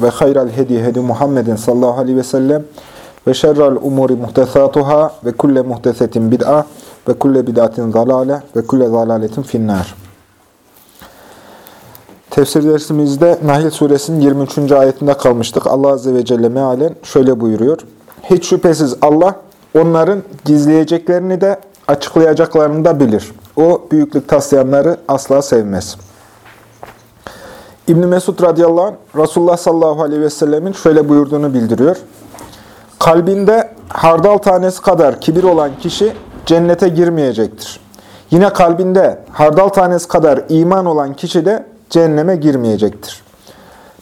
ve hayral hedi hedi Muhammedin sallallahu aleyhi ve sellem ve şerrel umuri muhtesatuhâ ve kulle muhtesetin bid'a ve kulle bid'atin zalale ve kulle zalaletin finnâr. Tefsir dersimizde Nahl suresinin 23. ayetinde kalmıştık. Allah Azze ve Celle mealen şöyle buyuruyor. Hiç şüphesiz Allah onların gizleyeceklerini de açıklayacaklarını da bilir. O büyüklük taslayanları asla sevmez. İbn Mesud radıyallahu anh, Resulullah sallallahu aleyhi ve sellemin şöyle buyurduğunu bildiriyor. Kalbinde hardal tanesi kadar kibir olan kişi cennete girmeyecektir. Yine kalbinde hardal tanesi kadar iman olan kişi de cehenneme girmeyecektir.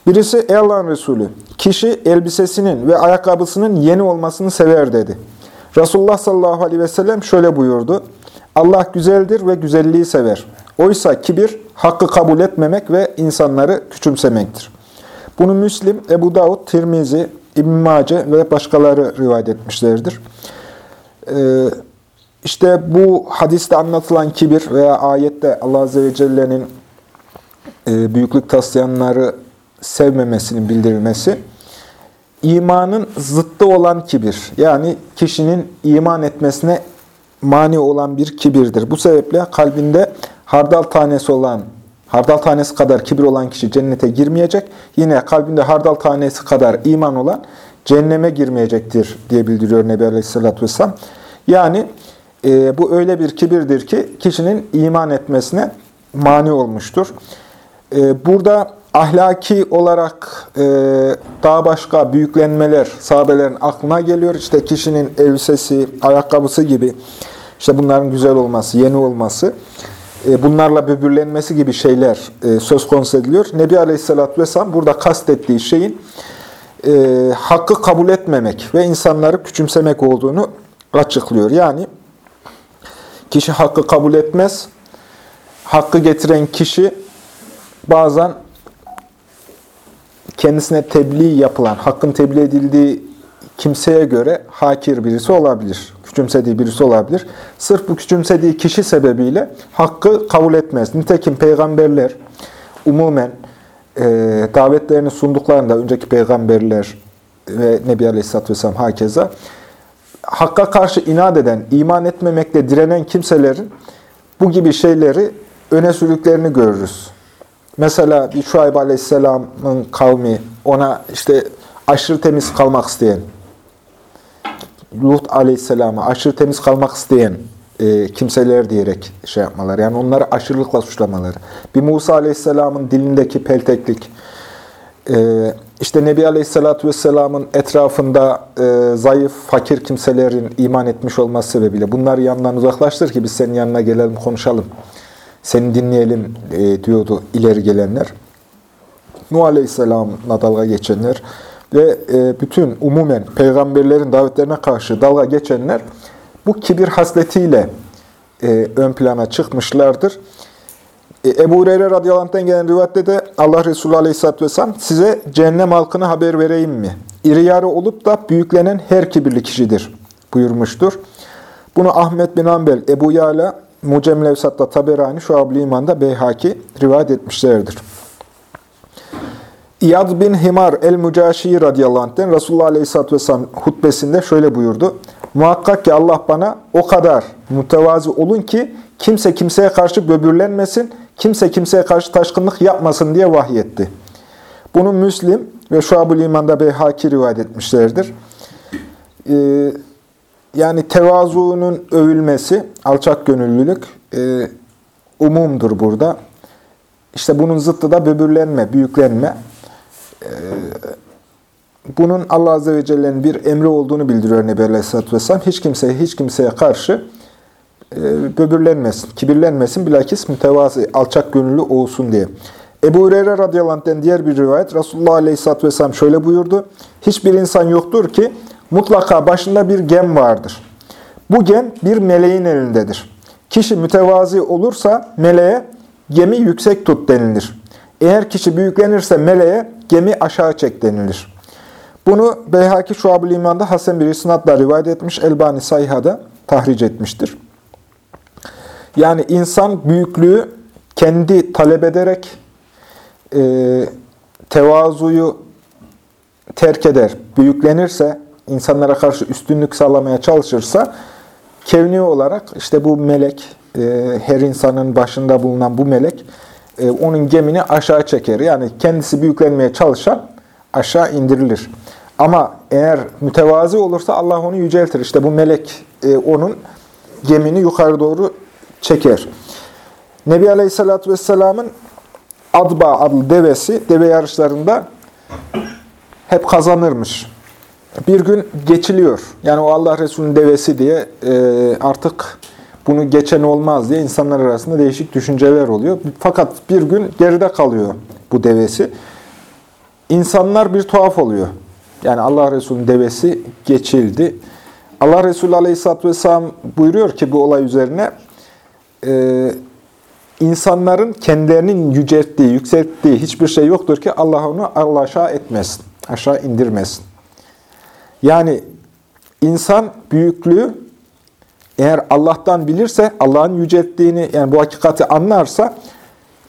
Birisi ey Allah'ın Resulü, kişi elbisesinin ve ayakkabısının yeni olmasını sever dedi. Resulullah sallallahu aleyhi ve sellem şöyle buyurdu. Allah güzeldir ve güzelliği sever. Oysa kibir, hakkı kabul etmemek ve insanları küçümsemektir. Bunu Müslim, Ebu Davud, Tirmizi, İbn Mace ve başkaları rivayet etmişlerdir. Ee, işte bu hadiste anlatılan kibir veya ayette Allah Azze ve Celle'nin e, büyüklük taslayanları sevmemesinin bildirilmesi, imanın zıttı olan kibir, yani kişinin iman etmesine mani olan bir kibirdir. Bu sebeple kalbinde hardal tanesi olan, hardal tanesi kadar kibir olan kişi cennete girmeyecek. Yine kalbinde hardal tanesi kadar iman olan cehenneme girmeyecektir diye bildiriyor Nebi Aleyhisselatü Vesselam. Yani e, bu öyle bir kibirdir ki kişinin iman etmesine mani olmuştur. E, burada ahlaki olarak e, daha başka büyüklenmeler sahabelerin aklına geliyor. İşte kişinin elbisesi, ayakkabısı gibi işte bunların güzel olması, yeni olması, bunlarla böbürlenmesi gibi şeyler e, söz konusu ediliyor. Nebi Aleyhisselatü Vesselam burada kastettiği şeyin e, hakkı kabul etmemek ve insanları küçümsemek olduğunu açıklıyor. Yani kişi hakkı kabul etmez, hakkı getiren kişi bazen kendisine tebliğ yapılan, hakkın tebliğ edildiği kimseye göre hakir birisi olabilir. Küçümsediği birisi olabilir. Sırf bu küçümsediği kişi sebebiyle hakkı kabul etmez. Nitekim peygamberler umumen e, davetlerini sunduklarında önceki peygamberler ve Nebi Aleyhisselatü Vesselam hakeza hakka karşı inat eden, iman etmemekle direnen kimselerin bu gibi şeyleri öne sürdüklerini görürüz. Mesela bir Şuayb Aleyhisselam'ın kavmi ona işte aşırı temiz kalmak isteyen, Lut Aleyhisselam'a aşırı temiz kalmak isteyen e, kimseler diyerek şey yapmaları. Yani onları aşırılıkla suçlamaları. Bir Musa Aleyhisselam'ın dilindeki pelteklik, e, işte Nebi Aleyhisselatü Vesselam'ın etrafında e, zayıf, fakir kimselerin iman etmiş olması sebebiyle bunları yanından uzaklaştır ki biz senin yanına gelelim, konuşalım. Seni dinleyelim e, diyordu ileri gelenler. Nuh Aleyhisselam'la dalga geçenler ve e, bütün umumen peygamberlerin davetlerine karşı dalga geçenler bu kibir hasletiyle e, ön plana çıkmışlardır. E, Ebu Hureyre radıyallahu anh'tan gelen rivayette de Allah Resulü aleyhisselatü vesselam size cehennem halkına haber vereyim mi? İri yarı olup da büyüklenen her kibirli kişidir buyurmuştur. Bunu Ahmet bin Ambel, Ebu Yala, Mucem Levsat'ta Taberani, Şuab-ı İman'da Beyhaki rivayet etmişlerdir. İyad bin Himar el-Mücaşi radıyallahu anh'ten Resulullah aleyhisselatü vesselam hutbesinde şöyle buyurdu. Muhakkak ki Allah bana o kadar mütevazi olun ki kimse kimseye karşı böbürlenmesin, kimse kimseye karşı taşkınlık yapmasın diye vahyetti. Bunu Müslim ve Şuab-ı İman'da Beyhaki rivayet etmişlerdir. Ee, yani tevazuunun övülmesi, alçak gönüllülük e, umumdur burada. İşte bunun zıttı da böbürlenme, büyüklenme. Ee, bunun Allah Azze ve Celle'nin bir emri olduğunu bildiriyor Nebi Aleyhisselatü Vesselam. Hiç kimseye, hiç kimseye karşı e, böbürlenmesin, kibirlenmesin, bilakis mütevazi, alçak gönüllü olsun diye. Ebu Hureyre radıyallahu diğer bir rivayet, Resulullah Aleyhisselatü Vesselam şöyle buyurdu. Hiçbir insan yoktur ki mutlaka başında bir gem vardır. Bu gem bir meleğin elindedir. Kişi mütevazi olursa meleğe gemi yüksek tut denilir. Eğer kişi büyüklenirse meleğe gemi aşağı çek denilir. Bunu Beyhaki Şuab-ül İman'da Hasan bir isnatla rivayet etmiş, Elbani Sayha'da tahric etmiştir. Yani insan büyüklüğü kendi talep ederek e, tevazuyu terk eder, büyüklenirse, insanlara karşı üstünlük sağlamaya çalışırsa, kevni olarak işte bu melek, e, her insanın başında bulunan bu melek, e, onun gemini aşağı çeker. Yani kendisi büyüklenmeye çalışan aşağı indirilir. Ama eğer mütevazi olursa Allah onu yüceltir. İşte bu melek e, onun gemini yukarı doğru çeker. Nebi Aleyhisselatü Vesselam'ın Adba adlı devesi, deve yarışlarında hep kazanırmış. Bir gün geçiliyor. Yani o Allah Resulü'nün devesi diye e, artık bunu geçen olmaz diye insanlar arasında değişik düşünceler oluyor. Fakat bir gün geride kalıyor bu devesi. İnsanlar bir tuhaf oluyor. Yani Allah Resulü'nün devesi geçildi. Allah Resulü Aleyhisselatü Vesselam buyuruyor ki bu olay üzerine e, insanların kendilerinin yücelttiği, yükselttiği hiçbir şey yoktur ki Allah onu Allah aşağı etmesin, aşağı indirmesin. Yani insan büyüklüğü eğer Allah'tan bilirse, Allah'ın yücelttiğini, yani bu hakikati anlarsa,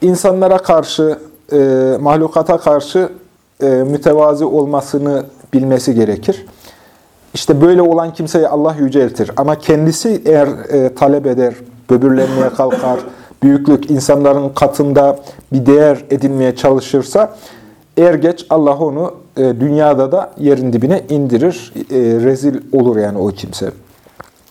insanlara karşı, e, mahlukata karşı e, mütevazi olmasını bilmesi gerekir. İşte böyle olan kimseyi Allah yüceltir. Ama kendisi eğer e, talep eder, böbürlenmeye kalkar, büyüklük insanların katında bir değer edinmeye çalışırsa, er geç Allah onu e, dünyada da yerin dibine indirir, e, rezil olur yani o kimse.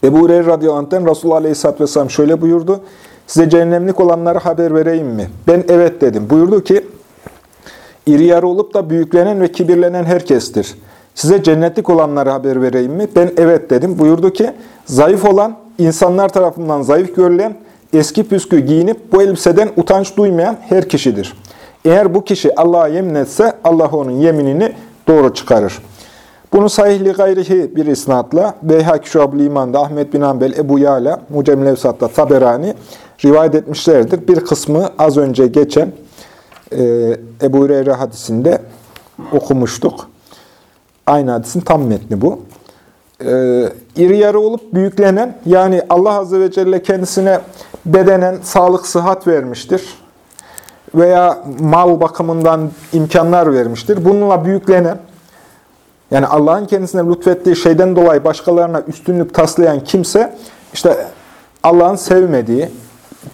Ebu Hureyre radıyallahu anh'ten Resulullah aleyhisselatü vesselam şöyle buyurdu. Size cehennemlik olanlara haber vereyim mi? Ben evet dedim. Buyurdu ki, iri yarı olup da büyüklenen ve kibirlenen herkestir. Size cennetlik olanlara haber vereyim mi? Ben evet dedim. Buyurdu ki, zayıf olan, insanlar tarafından zayıf görülen, eski püskü giyinip bu elbiseden utanç duymayan her kişidir. Eğer bu kişi Allah'a yemin etse, Allah onun yeminini doğru çıkarır. Bunu sahihli gayrihi bir isnatla Beyhak Şuab-ı İman'da Ahmet bin Ambel, Ebu Yala, Mucem Levsat'ta Taberani rivayet etmişlerdir. Bir kısmı az önce geçen e, Ebu Hureyre hadisinde okumuştuk. Aynı hadisin tam metni bu. E, iri yarı olup büyüklenen, yani Allah Azze ve Celle kendisine bedenen sağlık, sıhhat vermiştir. Veya mal bakımından imkanlar vermiştir. Bununla büyüklenen, yani Allah'ın kendisine lütfettiği şeyden dolayı başkalarına üstünlük taslayan kimse, işte Allah'ın sevmediği,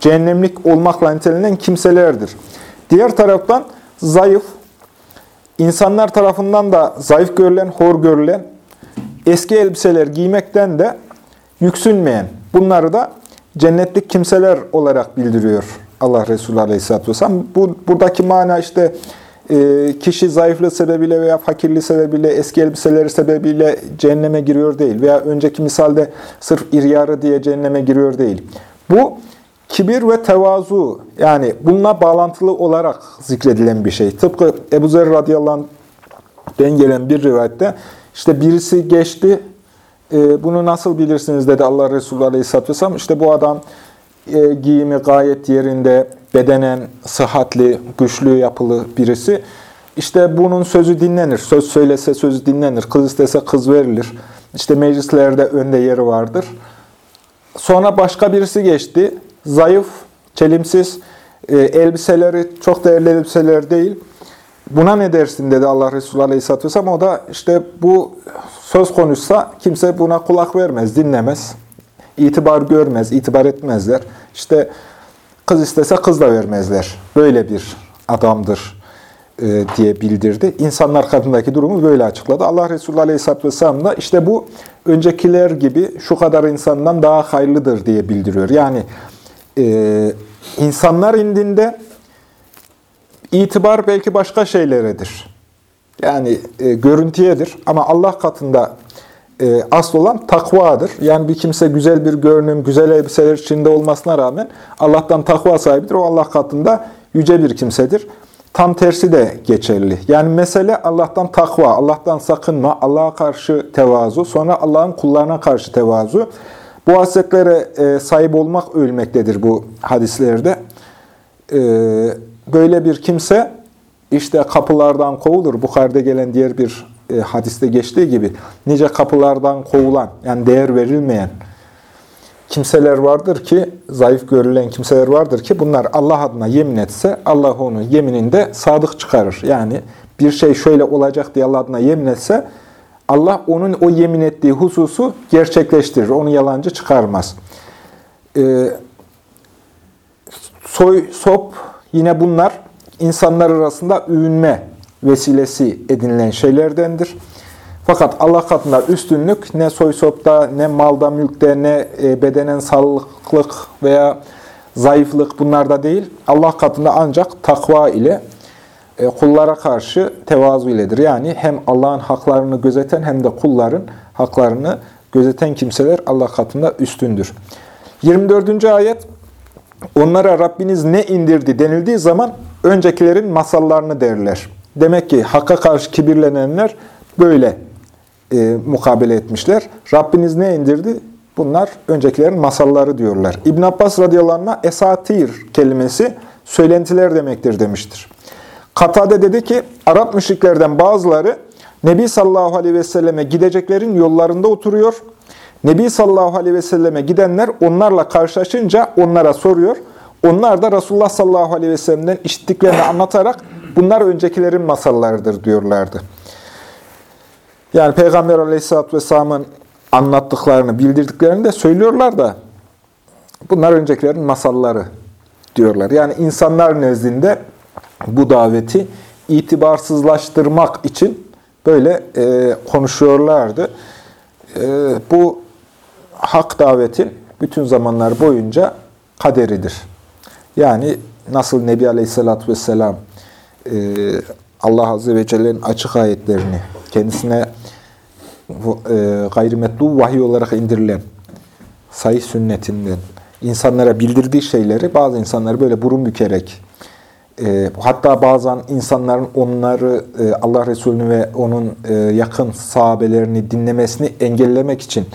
cehennemlik olmakla nitelenen kimselerdir. Diğer taraftan zayıf, insanlar tarafından da zayıf görülen, hor görülen, eski elbiseler giymekten de yüksünmeyen, bunları da cennetlik kimseler olarak bildiriyor Allah Resulü Aleyhisselatü Vesselam. Bu, buradaki mana işte kişi zayıflığı sebebiyle veya fakirliği sebebiyle, eski elbiseleri sebebiyle cehenneme giriyor değil. Veya önceki misalde sırf iryarı diye cehenneme giriyor değil. Bu kibir ve tevazu yani bununla bağlantılı olarak zikredilen bir şey. Tıpkı Ebu Zer radıyallahu gelen bir rivayette işte birisi geçti, e, bunu nasıl bilirsiniz dedi Allah Resulü aleyhisselatü vesselam. İşte bu adam e, giyimi gayet yerinde, bedenen sıhhatli, güçlü yapılı birisi. İşte bunun sözü dinlenir. Söz söylese sözü dinlenir. Kız istese kız verilir. İşte meclislerde önde yeri vardır. Sonra başka birisi geçti. Zayıf, çelimsiz, e, elbiseleri çok değerli elbiseler değil. Buna ne dersin dedi Allah Resulü Aleyhisselatü Vesselam. O da işte bu söz konuşsa kimse buna kulak vermez, dinlemez. İtibar görmez, itibar etmezler. İşte Kız istese kız da vermezler. Böyle bir adamdır e, diye bildirdi. İnsanlar kadındaki durumu böyle açıkladı. Allah Resulü Aleyhisselatü Vesselam da işte bu öncekiler gibi şu kadar insandan daha hayırlıdır diye bildiriyor. Yani e, insanlar indinde itibar belki başka şeyleredir. Yani e, görüntüyedir ama Allah katında e, asıl olan takvadır. Yani bir kimse güzel bir görünüm, güzel elbiseler içinde olmasına rağmen Allah'tan takva sahibidir. O Allah katında yüce bir kimsedir. tam tersi de geçerli. Yani mesele Allah'tan takva, Allah'tan sakınma, Allah'a karşı tevazu, sonra Allah'ın kullarına karşı tevazu. Bu hasletlere e, sahip olmak ölmektedir bu hadislerde. E, böyle bir kimse işte kapılardan kovulur. Bukhari'de gelen diğer bir e, hadiste geçtiği gibi nice kapılardan kovulan, yani değer verilmeyen kimseler vardır ki, zayıf görülen kimseler vardır ki bunlar Allah adına yemin etse Allah onu yemininde sadık çıkarır. Yani bir şey şöyle olacak diye Allah adına yemin etse Allah onun o yemin ettiği hususu gerçekleştirir. Onu yalancı çıkarmaz. Ee, soy, sop yine bunlar insanlar arasında övünme vesilesi edinilen şeylerdendir. Fakat Allah katında üstünlük ne soy sopta, ne malda, mülkte, ne e, bedenen sağlıklık veya zayıflık bunlarda değil. Allah katında ancak takva ile e, kullara karşı tevazu iledir. Yani hem Allah'ın haklarını gözeten hem de kulların haklarını gözeten kimseler Allah katında üstündür. 24. ayet Onlara Rabbiniz ne indirdi denildiği zaman öncekilerin masallarını derler. Demek ki hakka karşı kibirlenenler böyle e, mukabele etmişler. Rabbiniz ne indirdi? Bunlar öncekilerin masalları diyorlar. İbn Abbas radıyallahu anh esatir kelimesi söylentiler demektir demiştir. Katade dedi ki Arap müşriklerden bazıları Nebi sallallahu aleyhi ve selleme gideceklerin yollarında oturuyor. Nebi sallallahu aleyhi ve selleme gidenler onlarla karşılaşınca onlara soruyor. Onlar da Resulullah sallallahu aleyhi ve sellem'den işittiklerini anlatarak bunlar öncekilerin masallarıdır diyorlardı. Yani Peygamber aleyhisselatü vesselamın anlattıklarını, bildirdiklerini de söylüyorlar da bunlar öncekilerin masalları diyorlar. Yani insanlar nezdinde bu daveti itibarsızlaştırmak için böyle e, konuşuyorlardı. E, bu hak davetin bütün zamanlar boyunca kaderidir. Yani nasıl Nebi Aleyhisselatü Vesselam e, Allah Azze ve Celle'nin açık ayetlerini kendisine e, gayrimetlu vahiy olarak indirilen sayı sünnetinden insanlara bildirdiği şeyleri bazı insanları böyle burun bükerek e, hatta bazen insanların onları e, Allah Resulü'nü ve onun e, yakın sahabelerini dinlemesini engellemek için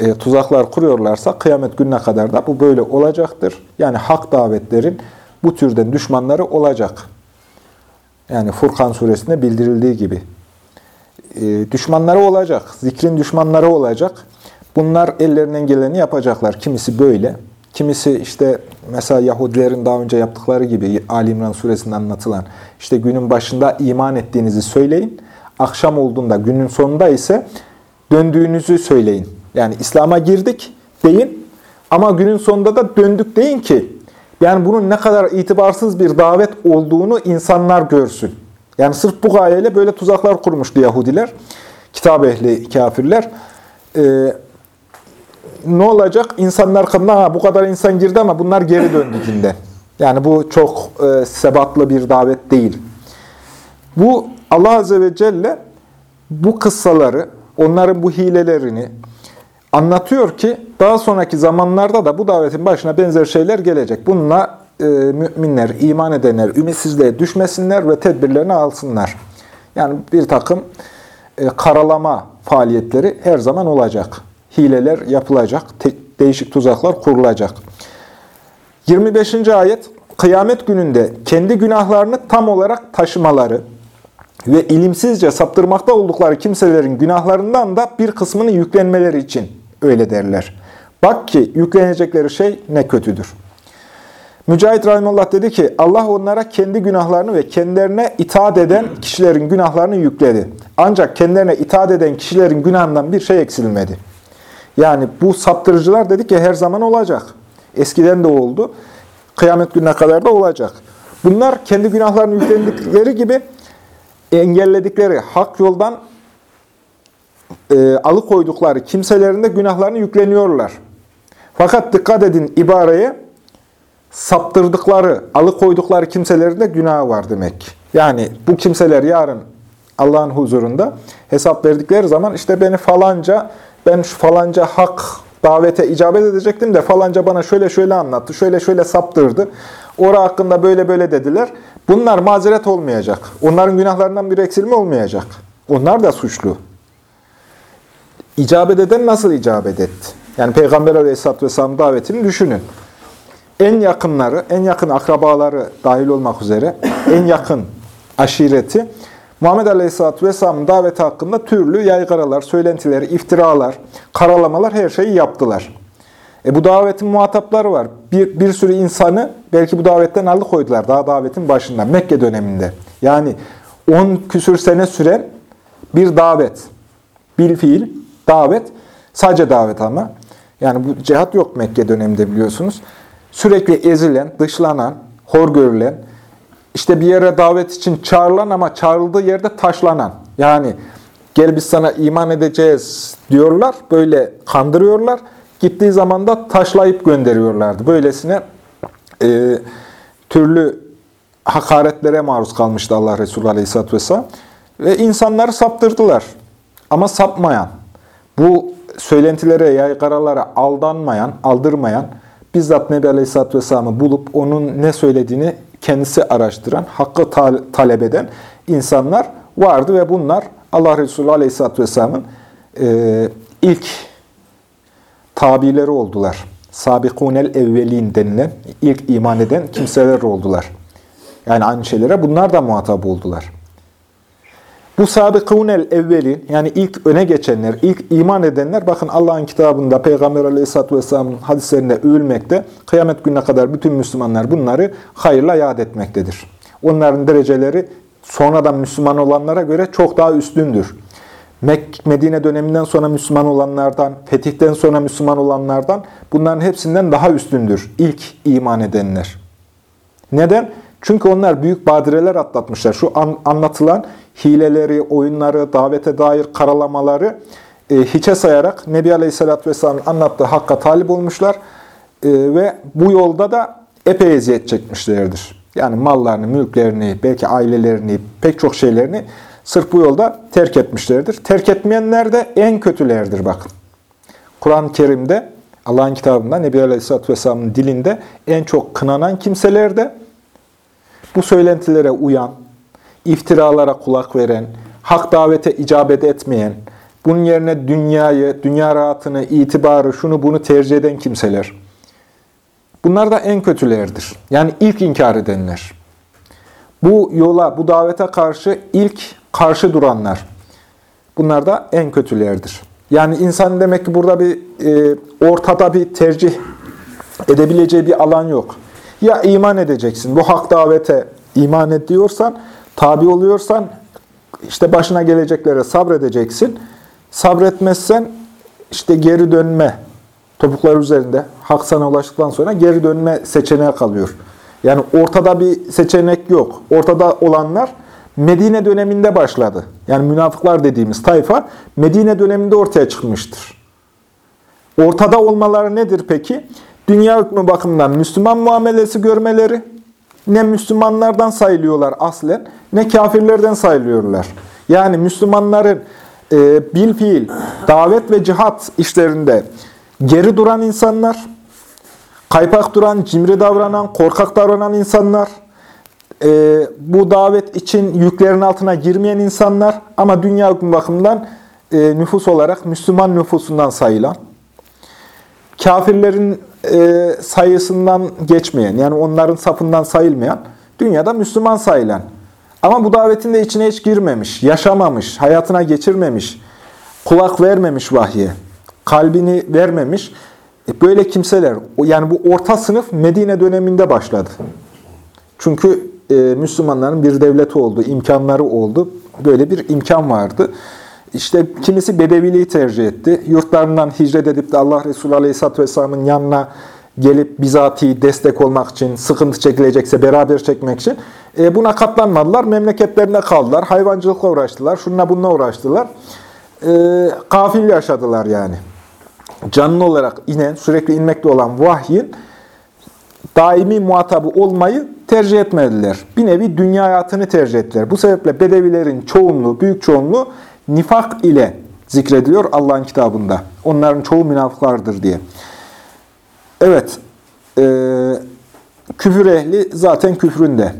e, tuzaklar kuruyorlarsa kıyamet gününe kadar da bu böyle olacaktır. Yani hak davetlerin bu türden düşmanları olacak. Yani Furkan suresinde bildirildiği gibi. E, düşmanları olacak, zikrin düşmanları olacak. Bunlar ellerinden geleni yapacaklar. Kimisi böyle, kimisi işte mesela Yahudilerin daha önce yaptıkları gibi Ali İmran suresinde anlatılan işte günün başında iman ettiğinizi söyleyin. Akşam olduğunda günün sonunda ise döndüğünüzü söyleyin. Yani İslam'a girdik deyin ama günün sonunda da döndük deyin ki yani bunun ne kadar itibarsız bir davet olduğunu insanlar görsün. Yani sırf bu gayeyle böyle tuzaklar kurmuştu Yahudiler, kitap ehli kafirler. Ee, ne olacak? İnsanlar kanına bu kadar insan girdi ama bunlar geri döndü dinden. Yani bu çok e, sebatlı bir davet değil. Bu Allah Azze ve Celle bu kıssaları, onların bu hilelerini, anlatıyor ki daha sonraki zamanlarda da bu davetin başına benzer şeyler gelecek. Bununla e, müminler, iman edenler ümitsizliğe düşmesinler ve tedbirlerini alsınlar. Yani bir takım e, karalama faaliyetleri her zaman olacak. Hileler yapılacak, değişik tuzaklar kurulacak. 25. ayet, kıyamet gününde kendi günahlarını tam olarak taşımaları ve ilimsizce saptırmakta oldukları kimselerin günahlarından da bir kısmını yüklenmeleri için öyle derler. Bak ki yüklenecekleri şey ne kötüdür. Mücahit Rahimullah dedi ki Allah onlara kendi günahlarını ve kendilerine itaat eden kişilerin günahlarını yükledi. Ancak kendilerine itaat eden kişilerin günahından bir şey eksilmedi. Yani bu saptırıcılar dedi ki her zaman olacak. Eskiden de oldu. Kıyamet gününe kadar da olacak. Bunlar kendi günahlarını yüklendikleri gibi engelledikleri hak yoldan e, alıkoydukları kimselerin de günahlarını yükleniyorlar. Fakat dikkat edin ibareye saptırdıkları, alıkoydukları kimselerin de günahı var demek. Yani bu kimseler yarın Allah'ın huzurunda hesap verdikleri zaman işte beni falanca, ben şu falanca hak davete icabet edecektim de falanca bana şöyle şöyle anlattı, şöyle şöyle saptırdı. Ora hakkında böyle böyle dediler. Bunlar mazeret olmayacak. Onların günahlarından bir eksilme olmayacak. Onlar da suçlu. İcabet eden nasıl icabet etti? Yani Peygamber Aleyhisselatü Vesselam davetini düşünün. En yakınları, en yakın akrabaları dahil olmak üzere, en yakın aşireti, Muhammed Aleyhisselatü Vesselam'ın daveti hakkında türlü yaygaralar, söylentileri, iftiralar, karalamalar her şeyi yaptılar. E bu davetin muhatapları var. Bir, bir sürü insanı belki bu davetten alıkoydular daha davetin başında, Mekke döneminde. Yani 10 küsür sene süren bir davet, bil fiil, davet, sadece davet ama. Yani bu cihat yok Mekke döneminde biliyorsunuz. Sürekli ezilen, dışlanan, hor görülen, işte bir yere davet için çağrılan ama çağrıldığı yerde taşlanan. Yani gel biz sana iman edeceğiz diyorlar, böyle kandırıyorlar. Gittiği zaman da taşlayıp gönderiyorlardı. Böylesine e, türlü hakaretlere maruz kalmıştı Allah Resulü Aleyhisselatü Vesselam. Ve insanları saptırdılar. Ama sapmayan, bu söylentilere, yaygaralara aldanmayan, aldırmayan, bizzat Nebi Aleyhisselatü Vesselam'ı bulup onun ne söylediğini kendisi araştıran, hakkı talep eden insanlar vardı ve bunlar Allah Resulü Aleyhisselatü Vesselam'ın e, ilk tabileri oldular. Sabikunel evvelin denilen ilk iman eden kimseler oldular. Yani aynı şeylere bunlar da muhatap oldular. Bu sabıkûnel evvelin yani ilk öne geçenler, ilk iman edenler bakın Allah'ın kitabında Peygamber aleyhissalatü vesselamın hadislerinde övülmekte. Kıyamet gününe kadar bütün Müslümanlar bunları hayırla yad etmektedir. Onların dereceleri sonradan Müslüman olanlara göre çok daha üstündür. Mek Medine döneminden sonra Müslüman olanlardan, fetihten sonra Müslüman olanlardan bunların hepsinden daha üstündür ilk iman edenler. Neden? Çünkü onlar büyük badireler atlatmışlar. Şu an, anlatılan hileleri, oyunları, davete dair karalamaları e, hiçe sayarak Nebi Aleyhisselatü Vesselam'ın anlattığı hakka talip olmuşlar. E, ve bu yolda da epey eziyet çekmişlerdir. Yani mallarını, mülklerini, belki ailelerini, pek çok şeylerini sırf bu yolda terk etmişlerdir. Terk etmeyenler de en kötülerdir bakın. Kur'an-ı Kerim'de, Allah'ın kitabında, Nebi Aleyhisselatü Vesselam'ın dilinde en çok kınanan kimseler de bu söylentilere uyan, iftiralara kulak veren, hak davete icabet etmeyen, bunun yerine dünyayı, dünya rahatını, itibarı, şunu bunu tercih eden kimseler. Bunlar da en kötülerdir. Yani ilk inkar edenler. Bu yola, bu davete karşı ilk karşı duranlar. Bunlar da en kötülerdir. Yani insan demek ki burada bir e, ortada bir tercih edebileceği bir alan yok. Ya iman edeceksin, bu hak davete iman ediyorsan, tabi oluyorsan, işte başına geleceklere sabredeceksin. Sabretmezsen, işte geri dönme, topuklar üzerinde, hak sana ulaştıktan sonra geri dönme seçeneği kalıyor. Yani ortada bir seçenek yok. Ortada olanlar Medine döneminde başladı. Yani münafıklar dediğimiz tayfa Medine döneminde ortaya çıkmıştır. Ortada olmaları nedir peki? Dünya hükmü bakımından Müslüman muamelesi görmeleri, ne Müslümanlardan sayılıyorlar aslen, ne kafirlerden sayılıyorlar. Yani Müslümanların e, bil fiil, davet ve cihat işlerinde geri duran insanlar, kaypak duran, cimri davranan, korkak davranan insanlar, e, bu davet için yüklerin altına girmeyen insanlar ama dünya bakımından e, nüfus olarak Müslüman nüfusundan sayılan, kafirlerin e, sayısından geçmeyen, yani onların safından sayılmayan, dünyada Müslüman sayılan. Ama bu davetin de içine hiç girmemiş, yaşamamış, hayatına geçirmemiş, kulak vermemiş vahye, kalbini vermemiş. E, böyle kimseler, yani bu orta sınıf Medine döneminde başladı. Çünkü e, Müslümanların bir devleti oldu, imkanları oldu. Böyle bir imkan vardı. İşte kimisi bedeviliği tercih etti. Yurtlarından hicret edip de Allah Resulü Aleyhisselatü Vesselam'ın yanına gelip bizatihi destek olmak için, sıkıntı çekilecekse beraber çekmek için e, buna katlanmadılar. Memleketlerinde kaldılar. Hayvancılıkla uğraştılar. Şununla bununla uğraştılar. E, kafil yaşadılar yani. Canlı olarak inen, sürekli inmekte olan vahyin daimi muhatabı olmayı tercih etmediler. Bir nevi dünya hayatını tercih ettiler. Bu sebeple Bedevilerin çoğunluğu, büyük çoğunluğu nifak ile zikrediliyor Allah'ın kitabında. Onların çoğu münafıklardır diye. Evet, e, küfür ehli zaten küfründe.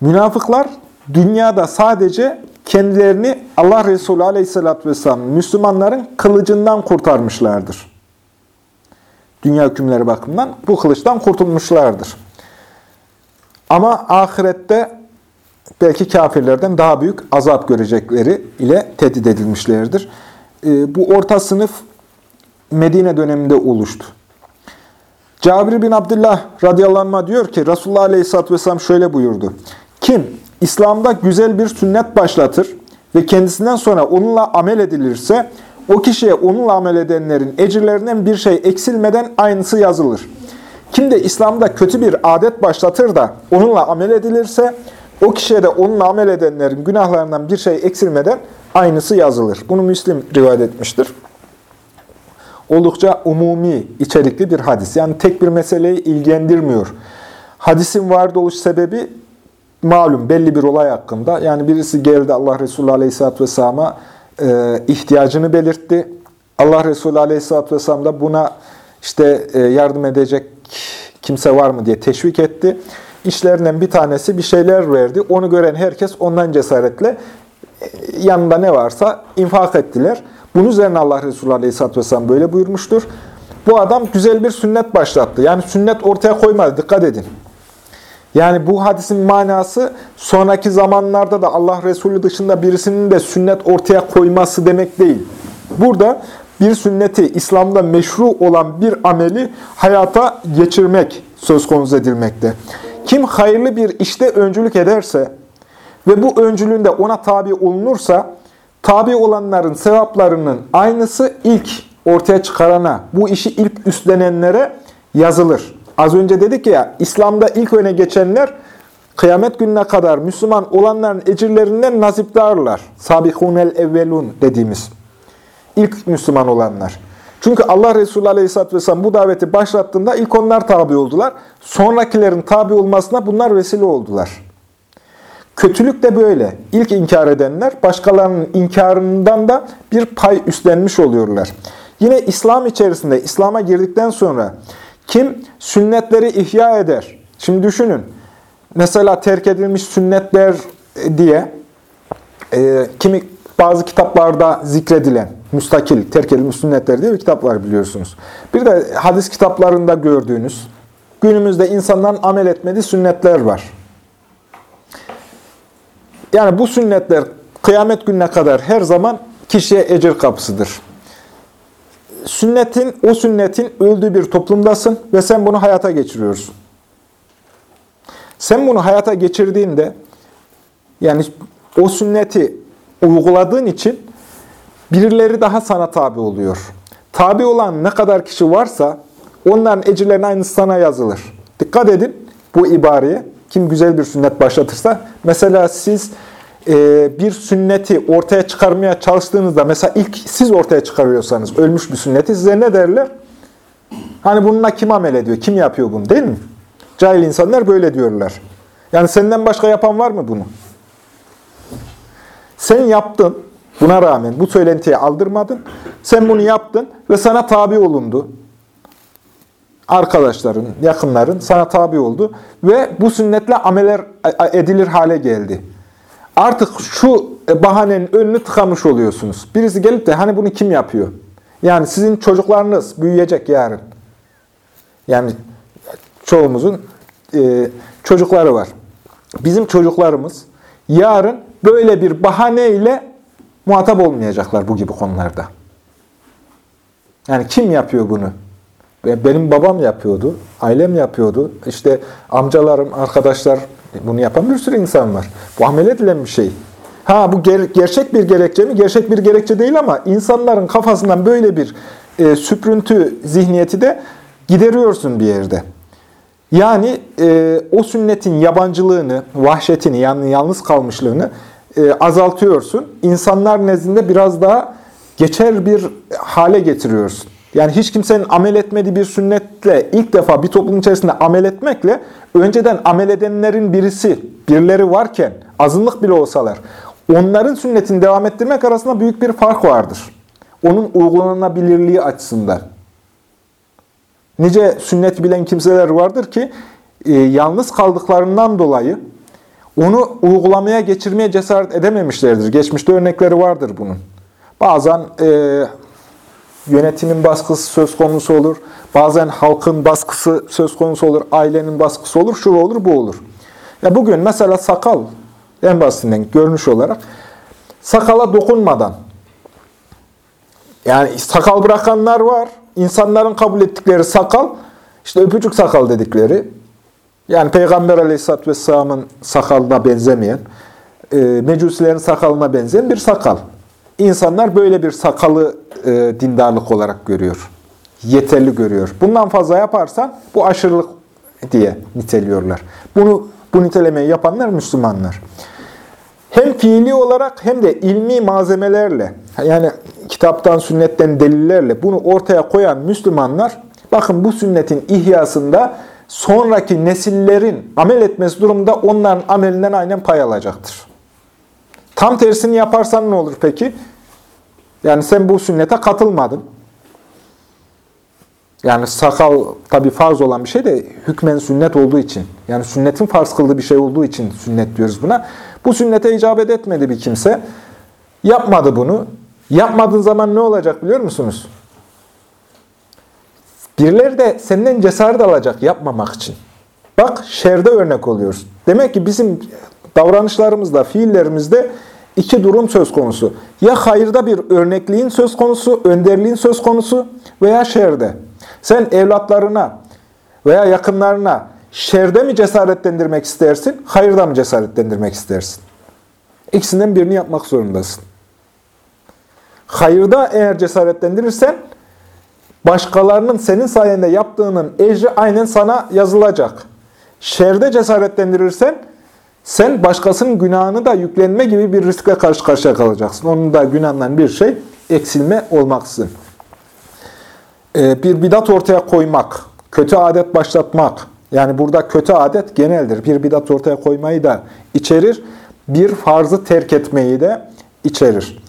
Münafıklar dünyada sadece kendilerini Allah Resulü Aleyhisselatü Vesselam Müslümanların kılıcından kurtarmışlardır. Dünya hükümleri bakımından bu kılıçtan kurtulmuşlardır. Ama ahirette belki kafirlerden daha büyük azap görecekleri ile tehdit edilmişlerdir. E, bu orta sınıf Medine döneminde oluştu. Cabir bin Abdullah radıyallahu diyor ki Resulullah aleyhisselatü vesselam şöyle buyurdu. Kim İslam'da güzel bir sünnet başlatır ve kendisinden sonra onunla amel edilirse o kişiye onunla amel edenlerin ecirlerinden bir şey eksilmeden aynısı yazılır. Kim de İslam'da kötü bir adet başlatır da onunla amel edilirse o kişiye de onunla amel edenlerin günahlarından bir şey eksilmeden aynısı yazılır. Bunu Müslim rivayet etmiştir. Oldukça umumi, içerikli bir hadis. Yani tek bir meseleyi ilgilendirmiyor. Hadisin vardı oluş sebebi malum belli bir olay hakkında. Yani birisi geldi Allah Resulü Aleyhisselatü Vesselam'a e, ihtiyacını belirtti. Allah Resulü Aleyhisselatü Vesselam da buna işte e, yardım edecek kimse var mı diye teşvik etti. İşlerinden bir tanesi bir şeyler verdi. Onu gören herkes ondan cesaretle e, yanında ne varsa infak ettiler. Bunun üzerine Allah Resulü Aleyhisselatü Vesselam böyle buyurmuştur. Bu adam güzel bir sünnet başlattı. Yani sünnet ortaya koymadı. Dikkat edin. Yani bu hadisin manası sonraki zamanlarda da Allah Resulü dışında birisinin de sünnet ortaya koyması demek değil. Burada bir sünneti, İslam'da meşru olan bir ameli hayata geçirmek söz konusu edilmekte. Kim hayırlı bir işte öncülük ederse ve bu öncülüğünde ona tabi olunursa, tabi olanların sevaplarının aynısı ilk ortaya çıkarana, bu işi ilk üstlenenlere yazılır. Az önce dedik ya, İslam'da ilk öne geçenler, kıyamet gününe kadar Müslüman olanların ecirlerinden nasipdarlar. Sabihunel evvelun dediğimiz. ilk Müslüman olanlar. Çünkü Allah Resulü Aleyhisselatü Vesselam bu daveti başlattığında ilk onlar tabi oldular. Sonrakilerin tabi olmasına bunlar vesile oldular. Kötülük de böyle. İlk inkar edenler başkalarının inkarından da bir pay üstlenmiş oluyorlar. Yine İslam içerisinde, İslam'a girdikten sonra kim sünnetleri ihya eder? Şimdi düşünün. Mesela terk edilmiş sünnetler diye e, kimi bazı kitaplarda zikredilen müstakil terk edilmiş sünnetler diye bir kitap var biliyorsunuz. Bir de hadis kitaplarında gördüğünüz günümüzde insanların amel etmediği sünnetler var. Yani bu sünnetler kıyamet gününe kadar her zaman kişiye ecir kapısıdır. Sünnetin, o sünnetin öldüğü bir toplumdasın ve sen bunu hayata geçiriyorsun. Sen bunu hayata geçirdiğinde, yani o sünneti uyguladığın için birileri daha sana tabi oluyor. Tabi olan ne kadar kişi varsa onların ecirlerinin aynısı sana yazılır. Dikkat edin bu ibareye. Kim güzel bir sünnet başlatırsa, mesela siz e, bir sünneti ortaya çıkarmaya çalıştığınızda, mesela ilk siz ortaya çıkarıyorsanız ölmüş bir sünneti size ne derler? Hani bununla kim amel ediyor, kim yapıyor bunu değil mi? Cahil insanlar böyle diyorlar. Yani senden başka yapan var mı bunu? Sen yaptın, buna rağmen bu söylentiyi aldırmadın. Sen bunu yaptın ve sana tabi olundu. Arkadaşların, yakınların sana tabi oldu ve bu sünnetle ameller edilir hale geldi. Artık şu bahanenin önünü tıkamış oluyorsunuz. Birisi gelip de hani bunu kim yapıyor? Yani sizin çocuklarınız büyüyecek yarın. Yani çoğumuzun e, çocukları var. Bizim çocuklarımız yarın böyle bir bahaneyle muhatap olmayacaklar bu gibi konularda. Yani kim yapıyor bunu? Benim babam yapıyordu, ailem yapıyordu, işte amcalarım, arkadaşlar bunu yapan bir sürü insan var. Bu amel edilen bir şey. Ha bu ger gerçek bir gerekçe mi? Gerçek bir gerekçe değil ama insanların kafasından böyle bir e, süprüntü zihniyeti de gideriyorsun bir yerde. Yani e, o sünnetin yabancılığını, vahşetini, yani yalnız kalmışlığını e, azaltıyorsun. İnsanlar nezdinde biraz daha geçer bir hale getiriyorsun. Yani hiç kimsenin amel etmediği bir sünnetle ilk defa bir toplum içerisinde amel etmekle önceden amel edenlerin birisi, birileri varken azınlık bile olsalar onların sünnetini devam ettirmek arasında büyük bir fark vardır. Onun uygulanabilirliği açısından. Nice sünnet bilen kimseler vardır ki e, yalnız kaldıklarından dolayı onu uygulamaya geçirmeye cesaret edememişlerdir. Geçmişte örnekleri vardır bunun. Bazen e, yönetimin baskısı söz konusu olur. Bazen halkın baskısı söz konusu olur. Ailenin baskısı olur. Şu olur, bu olur. Ya bugün mesela sakal en basitinden görünüş olarak sakala dokunmadan yani sakal bırakanlar var. İnsanların kabul ettikleri sakal işte öpücük sakal dedikleri yani Peygamber Aleyhisselatü Vesselam'ın sakalına benzemeyen, e, mecusilerin sakalına benzeyen bir sakal. İnsanlar böyle bir sakalı e, dindarlık olarak görüyor. Yeterli görüyor. Bundan fazla yaparsan bu aşırılık diye niteliyorlar. Bunu bu nitelemeyi yapanlar Müslümanlar. Hem fiili olarak hem de ilmi malzemelerle, yani kitaptan, sünnetten delillerle bunu ortaya koyan Müslümanlar, bakın bu sünnetin ihyasında sonraki nesillerin amel etmesi durumunda onların amelinden aynen pay alacaktır. Tam tersini yaparsan ne olur peki? Yani sen bu sünnete katılmadın. Yani sakal tabi farz olan bir şey de hükmen sünnet olduğu için. Yani sünnetin farz kıldığı bir şey olduğu için sünnet diyoruz buna. Bu sünnete icabet etmedi bir kimse. Yapmadı bunu. Yapmadığın zaman ne olacak biliyor musunuz? Birileri de senden cesaret alacak yapmamak için. Bak şerde örnek oluyoruz. Demek ki bizim davranışlarımızda, fiillerimizde iki durum söz konusu. Ya hayırda bir örnekliğin söz konusu, önderliğin söz konusu veya şerde. Sen evlatlarına veya yakınlarına şerde mi cesaretlendirmek istersin, hayırda mı cesaretlendirmek istersin? İkisinden birini yapmak zorundasın. Hayırda eğer cesaretlendirirsen, başkalarının senin sayende yaptığının ecri aynen sana yazılacak. Şerde cesaretlendirirsen, sen başkasının günahını da yüklenme gibi bir riskle karşı karşıya kalacaksın. Onun da günahından bir şey eksilme olmaksızın. Ee, bir bidat ortaya koymak, kötü adet başlatmak, yani burada kötü adet geneldir. Bir bidat ortaya koymayı da içerir, bir farzı terk etmeyi de içerir.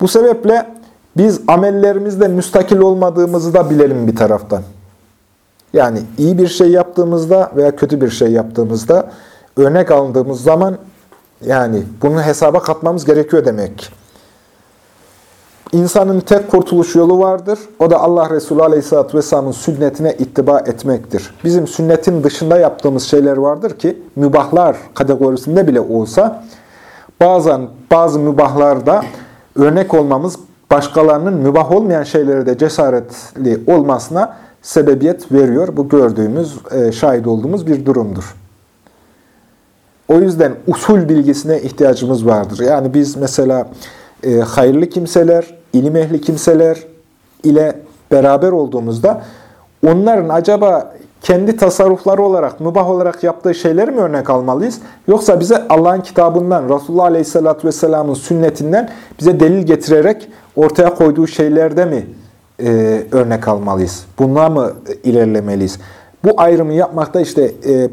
Bu sebeple biz amellerimizde müstakil olmadığımızı da bilelim bir taraftan. Yani iyi bir şey yaptığımızda veya kötü bir şey yaptığımızda örnek alındığımız zaman yani bunu hesaba katmamız gerekiyor demek. İnsanın tek kurtuluş yolu vardır. O da Allah Resulü Aleyhisselatü Vesselam'ın sünnetine ittiba etmektir. Bizim sünnetin dışında yaptığımız şeyler vardır ki mübahlar kategorisinde bile olsa bazen bazı mübahlarda örnek olmamız başkalarının mübah olmayan şeylere de cesaretli olmasına sebebiyet veriyor. Bu gördüğümüz, e, şahit olduğumuz bir durumdur. O yüzden usul bilgisine ihtiyacımız vardır. Yani biz mesela e, hayırlı kimseler, ilim ehli kimseler ile beraber olduğumuzda onların acaba kendi tasarrufları olarak, mübah olarak yaptığı şeyleri mi örnek almalıyız? Yoksa bize Allah'ın kitabından, Resulullah Aleyhisselatü Vesselam'ın sünnetinden bize delil getirerek ortaya koyduğu şeylerde mi e, örnek almalıyız? Bunlar mı ilerlemeliyiz? Bu ayrımı yapmakta işte e,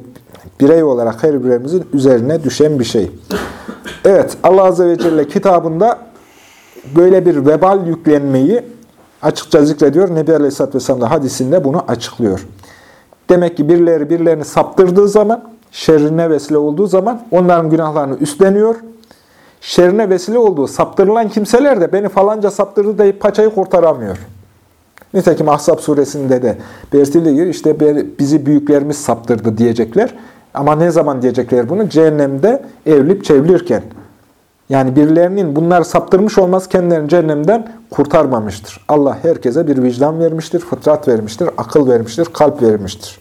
birey olarak her birimizin üzerine düşen bir şey. Evet, Allah Azze ve Celle kitabında böyle bir vebal yüklenmeyi açıkça zikrediyor. Nebi Aleyhisselatü Vesselam da hadisinde bunu açıklıyor. Demek ki birileri birilerini saptırdığı zaman, şerrine vesile olduğu zaman onların günahlarını üstleniyor. Şerrine vesile olduğu saptırılan kimseler de beni falanca saptırdı deyip paçayı kurtaramıyor. Nitekim Ahzab suresinde de belirtildiği işte bizi büyüklerimiz saptırdı diyecekler. Ama ne zaman diyecekler bunu? Cehennemde evlip çevrilirken. Yani birilerinin bunlar saptırmış olması kendilerini cehennemden kurtarmamıştır. Allah herkese bir vicdan vermiştir, fıtrat vermiştir, akıl vermiştir, kalp vermiştir.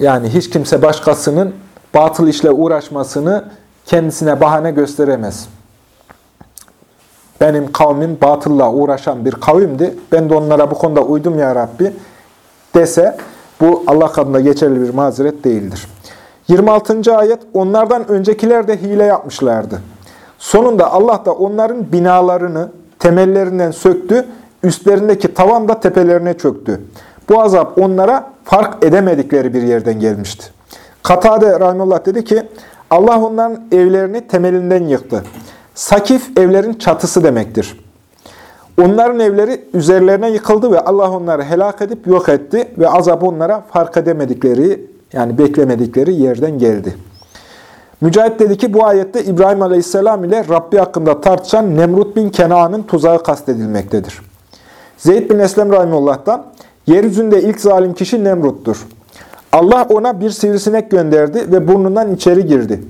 Yani hiç kimse başkasının batıl işle uğraşmasını kendisine bahane gösteremez. Benim kavmim batılla uğraşan bir kavimdi. Ben de onlara bu konuda uydum ya Rabbi dese bu Allah katında geçerli bir mazeret değildir. 26. ayet, onlardan öncekiler de hile yapmışlardı. Sonunda Allah da onların binalarını temellerinden söktü, üstlerindeki tavan da tepelerine çöktü. Bu azap onlara fark edemedikleri bir yerden gelmişti. Katade Rahimullah dedi ki, Allah onların evlerini temelinden yıktı. Sakif evlerin çatısı demektir. Onların evleri üzerlerine yıkıldı ve Allah onları helak edip yok etti ve azap onlara fark edemedikleri, yani beklemedikleri yerden geldi. Mücahit dedi ki bu ayette İbrahim Aleyhisselam ile Rabbi hakkında tartışan Nemrut bin Kenan'ın tuzağı kastedilmektedir. Zeyd bin Eslem Rahimullah'tan, yeryüzünde ilk zalim kişi Nemrut'tur. Allah ona bir sivrisinek gönderdi ve burnundan içeri girdi.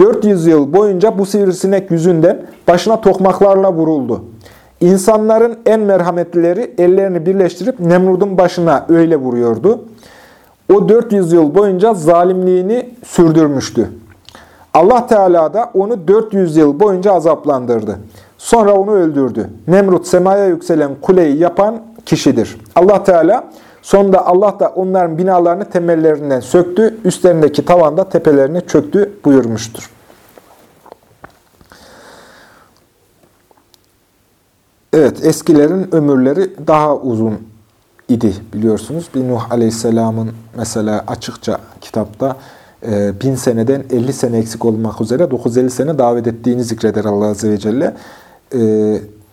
400 yıl boyunca bu sivrisinek yüzünden başına tokmaklarla vuruldu. İnsanların en merhametlileri ellerini birleştirip Nemrud'un başına öyle vuruyordu. O 400 yıl boyunca zalimliğini sürdürmüştü. Allah Teala da onu 400 yıl boyunca azaplandırdı. Sonra onu öldürdü. Nemrut semaya yükselen kuleyi yapan kişidir. Allah Teala sonunda Allah da onların binalarını temellerinden söktü, üstlerindeki tavanda tepelerine çöktü buyurmuştur. Evet, eskilerin ömürleri daha uzun idi biliyorsunuz. Bir Nuh Aleyhisselam'ın mesela açıkça kitapta e, bin seneden 50 sene eksik olmak üzere 950 sene davet ettiğini zikreder Allah Azze ve Celle. E,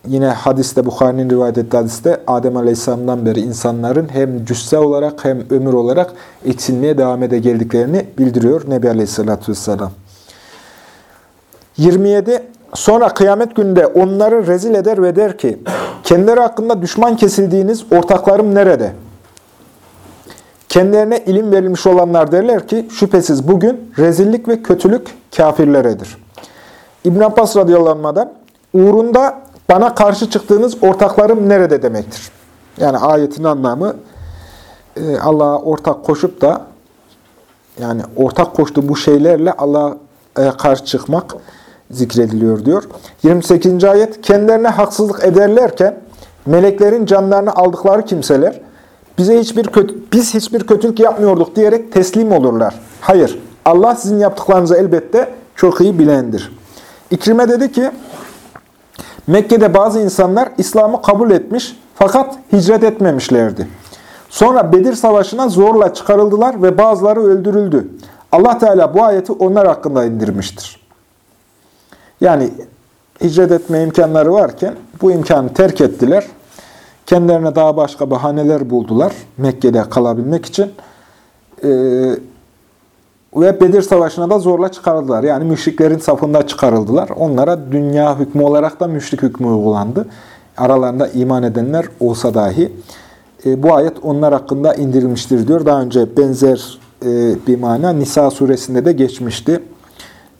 yine hadiste, Bukhari'nin rivayet ettiği hadiste Adem Aleyhisselam'dan beri insanların hem cüsse olarak hem ömür olarak eksilmeye devam ede geldiklerini bildiriyor Nebi Aleyhisselatü Vesselam. 27. Sonra kıyamet gününde onları rezil eder ve der ki, kendileri hakkında düşman kesildiğiniz ortaklarım nerede? Kendilerine ilim verilmiş olanlar derler ki, şüphesiz bugün rezillik ve kötülük kafirleredir. İbn Abbas radıyallahu uğrunda bana karşı çıktığınız ortaklarım nerede demektir. Yani ayetin anlamı e, Allah'a ortak koşup da yani ortak koştuğu bu şeylerle Allah'a karşı çıkmak zikrediliyor diyor. 28. ayet kendilerine haksızlık ederlerken meleklerin canlarını aldıkları kimseler bize hiçbir kötü, biz hiçbir kötülük yapmıyorduk diyerek teslim olurlar. Hayır. Allah sizin yaptıklarınızı elbette çok iyi bilendir. İkrime dedi ki Mekke'de bazı insanlar İslam'ı kabul etmiş fakat hicret etmemişlerdi. Sonra Bedir Savaşı'na zorla çıkarıldılar ve bazıları öldürüldü. Allah Teala bu ayeti onlar hakkında indirmiştir. Yani hicret etme imkanları varken bu imkanı terk ettiler. Kendilerine daha başka bahaneler buldular Mekke'de kalabilmek için. Ee, ve Bedir Savaşı'na da zorla çıkarıldılar. Yani müşriklerin safında çıkarıldılar. Onlara dünya hükmü olarak da müşrik hükmü uygulandı. Aralarında iman edenler olsa dahi. E, bu ayet onlar hakkında indirilmiştir diyor. Daha önce benzer e, bir mana Nisa suresinde de geçmişti.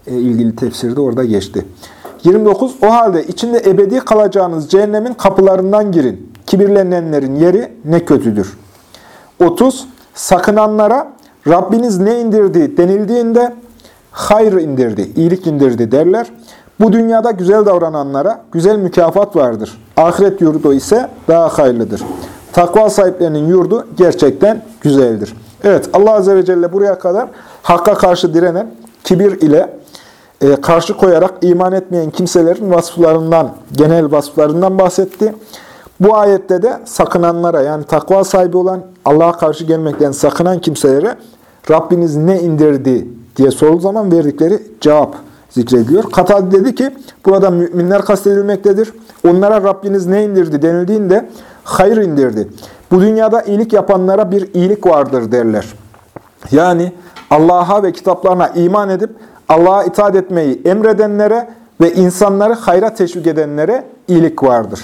E, ilgili tefsirde orada geçti. 29. O halde içinde ebedi kalacağınız cehennemin kapılarından girin. Kibirlenenlerin yeri ne kötüdür. 30. Sakınanlara Rabbiniz ne indirdi denildiğinde hayır indirdi, iyilik indirdi derler. Bu dünyada güzel davrananlara güzel mükafat vardır. Ahiret yurdu ise daha hayırlıdır. Takva sahiplerinin yurdu gerçekten güzeldir. Evet Allah Azze ve Celle buraya kadar hakka karşı direnen kibir ile e, karşı koyarak iman etmeyen kimselerin vasıflarından, genel vasıflarından bahsetti. Bu ayette de sakınanlara yani takva sahibi olan Allah'a karşı gelmekten sakınan kimselere Rabbiniz ne indirdi diye sorulduğu zaman verdikleri cevap zikrediliyor. Katad dedi ki burada müminler kastedilmektedir. Onlara Rabbiniz ne indirdi denildiğinde hayır indirdi. Bu dünyada iyilik yapanlara bir iyilik vardır derler. Yani Allah'a ve kitaplarına iman edip Allah'a itaat etmeyi emredenlere ve insanları hayra teşvik edenlere iyilik vardır.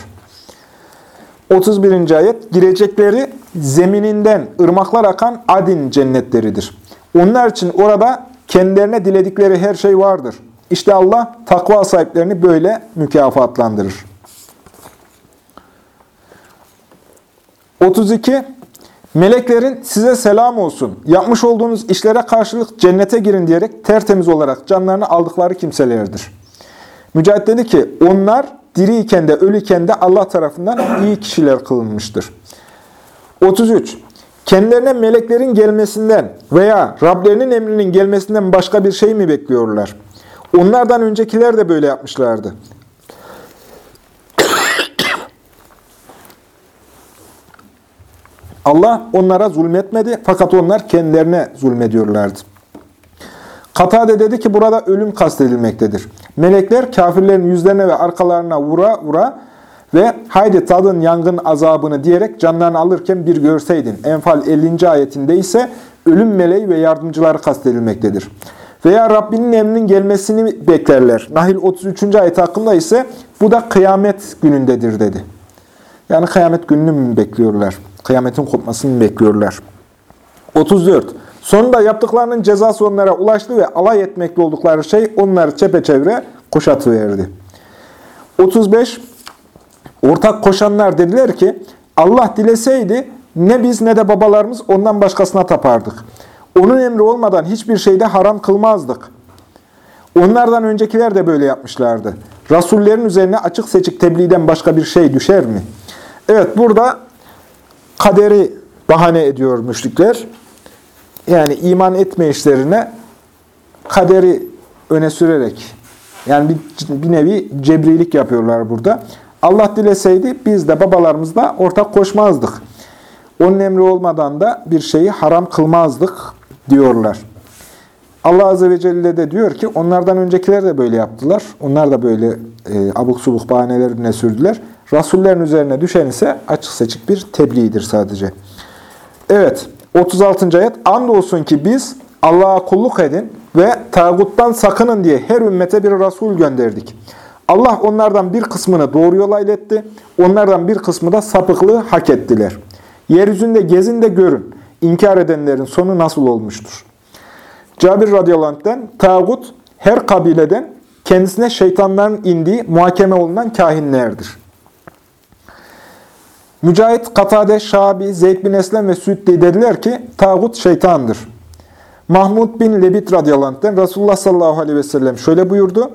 31. ayet, girecekleri zemininden ırmaklar akan adin cennetleridir. Onlar için orada kendilerine diledikleri her şey vardır. İşte Allah takva sahiplerini böyle mükafatlandırır. 32. Meleklerin size selam olsun, yapmış olduğunuz işlere karşılık cennete girin diyerek tertemiz olarak canlarını aldıkları kimselerdir. Mücahit dedi ki, onlar diriyken de ölüyken de Allah tarafından iyi kişiler kılınmıştır. 33. Kendilerine meleklerin gelmesinden veya Rablerinin emrinin gelmesinden başka bir şey mi bekliyorlar? Onlardan öncekiler de böyle yapmışlardı. Allah onlara zulmetmedi fakat onlar kendilerine zulmediyorlardı. Katade dedi ki burada ölüm kastedilmektedir. Melekler kafirlerin yüzlerine ve arkalarına vura vura Ve haydi tadın yangın azabını diyerek canlarını alırken bir görseydin. Enfal 50. ayetinde ise ölüm meleği ve yardımcıları kastedilmektedir. Veya Rabbinin emrinin gelmesini beklerler. Nahil 33. ayet hakkında ise bu da kıyamet günündedir dedi. Yani kıyamet gününü mü bekliyorlar? Kıyametin kopmasını mı bekliyorlar? 34. Sonunda yaptıklarının cezası onlara ulaştı ve alay etmekte oldukları şey onları çepeçevre kuşatıverdi. 35. Ortak koşanlar dediler ki, Allah dileseydi ne biz ne de babalarımız ondan başkasına tapardık. Onun emri olmadan hiçbir şeyde haram kılmazdık. Onlardan öncekiler de böyle yapmışlardı. Rasullerin üzerine açık seçik tebliğden başka bir şey düşer mi? Evet burada kaderi bahane ediyor müşrikler. Yani iman etme işlerine kaderi öne sürerek yani bir, bir nevi cebrilik yapıyorlar burada. Allah dileseydi biz de babalarımızla ortak koşmazdık. Onun emri olmadan da bir şeyi haram kılmazdık diyorlar. Allah Azze ve Celle de diyor ki onlardan öncekiler de böyle yaptılar. Onlar da böyle e, abuk subuk bahanelerine sürdüler. Rasullerin üzerine düşen ise açık seçik bir tebliğdir sadece. Evet, 36. ayet. Andolsun ki biz Allah'a kulluk edin ve tağuttan sakının diye her ümmete bir Resul gönderdik. Allah onlardan bir kısmını doğru yola iletti, onlardan bir kısmı da sapıklığı hak ettiler. Yeryüzünde gezin de görün, inkar edenlerin sonu nasıl olmuştur. Cabir radıyallahu anh'den, tağut her kabileden kendisine şeytanların indiği muhakeme olunan kahinlerdir. Mücahit, Katade, Şabi, Zeyd bin Eslem ve Süddi dediler ki, tağut şeytandır. Mahmud bin Lebit radıyallahu Resulullah sallallahu aleyhi ve sellem şöyle buyurdu.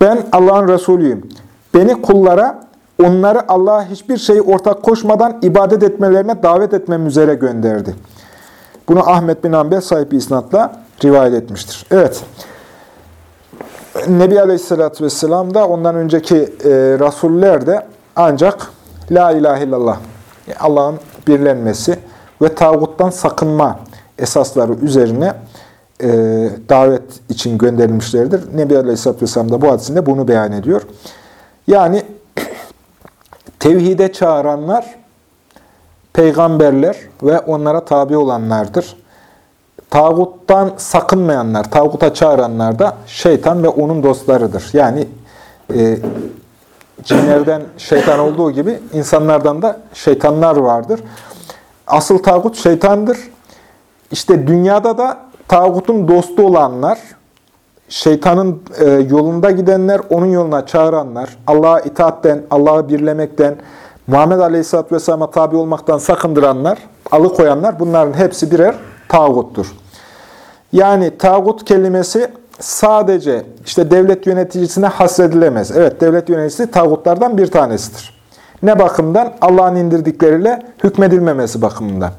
Ben Allah'ın Resulüyüm. Beni kullara, onları Allah'a hiçbir şeyi ortak koşmadan ibadet etmelerine davet etmem üzere gönderdi. Bunu Ahmet bin Ambel sahibi isnatla rivayet etmiştir. Evet. Nebi Aleyhisselatü Vesselam da ondan önceki e, Rasuller de ancak La ilahe illallah, Allah'ın birlenmesi ve tağuttan sakınma esasları üzerine e, davet için gönderilmişlerdir. Nebi Aleyhisselatü Vesselam da bu hadisinde bunu beyan ediyor. Yani tevhide çağıranlar peygamberler ve onlara tabi olanlardır. Tağuttan sakınmayanlar, tağuta çağıranlar da şeytan ve onun dostlarıdır. Yani e, cinlerden şeytan olduğu gibi insanlardan da şeytanlar vardır. Asıl tağut şeytandır. İşte dünyada da tağutun dostu olanlar, şeytanın e, yolunda gidenler, onun yoluna çağıranlar, Allah'a itaatten, Allah'ı birlemekten, Muhammed Aleyhisselatü Vesselam'a tabi olmaktan sakındıranlar, alıkoyanlar bunların hepsi birer tağuttur. Yani tağut kelimesi sadece işte devlet yöneticisine hasredilemez. Evet devlet yöneticisi tağutlardan bir tanesidir. Ne bakımdan? Allah'ın indirdikleriyle hükmedilmemesi bakımından.